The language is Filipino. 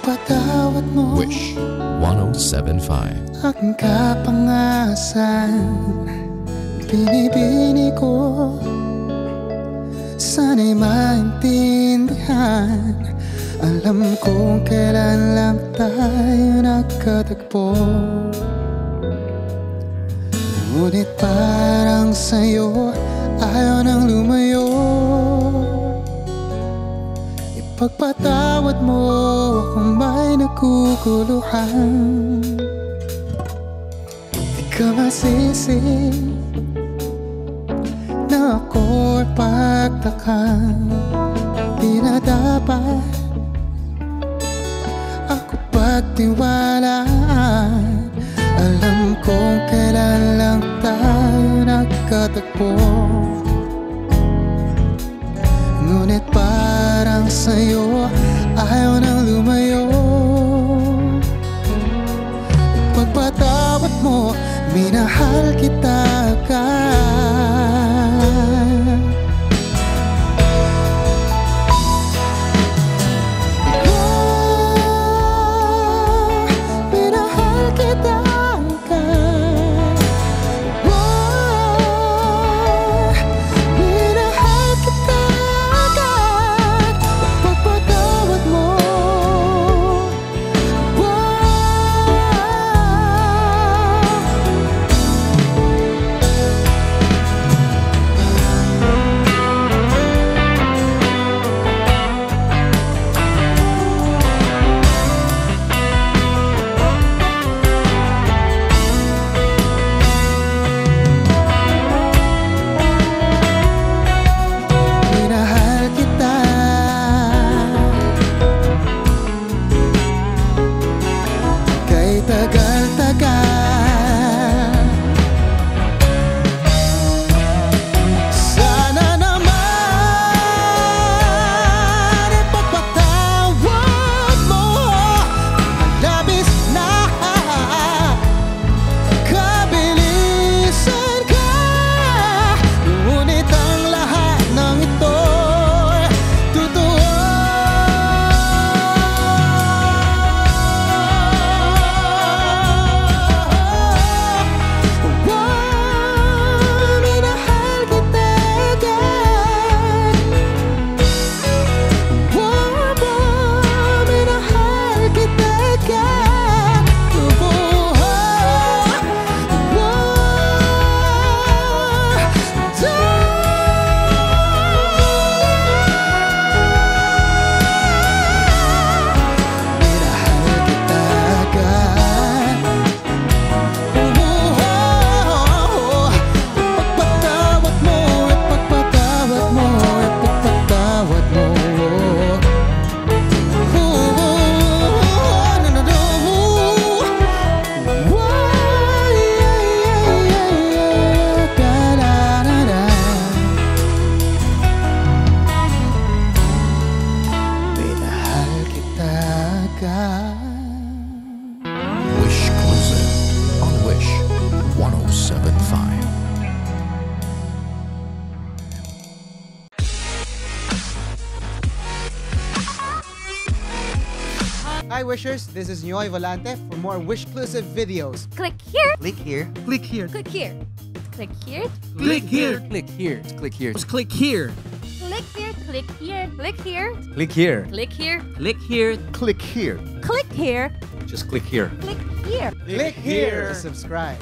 pagpapatawad mo. Wish. 1075. Aking kapangasan Binibini ko. Sana'y maintindihan. Alam kong kailan lang tayo nagkatagpo. Ngunit parang sa'yo Ayaw nang lumayo Ipagpatawad mo Kung may naguguluhan Di ka masisi Na ako'y pagtakan Di na dapat Ako pagtiwalaan. Alam kong kailan lang tayo nagkatagpo sa'yo Ayaw nang lumayo. Pagpatawad mo Minahal kita agad agad Wish Exclusive on Wish 1075. Hi Wishers, this is Nyoy Volante for more Wishclusive videos. Click here. Click here. Click here. Click here. Click here. Click here. Click here. Click here. Just click here. Click here. Click here. Click here. Click here. Click here. Click here. Click here. Just click here. Click here. Click here. Subscribe.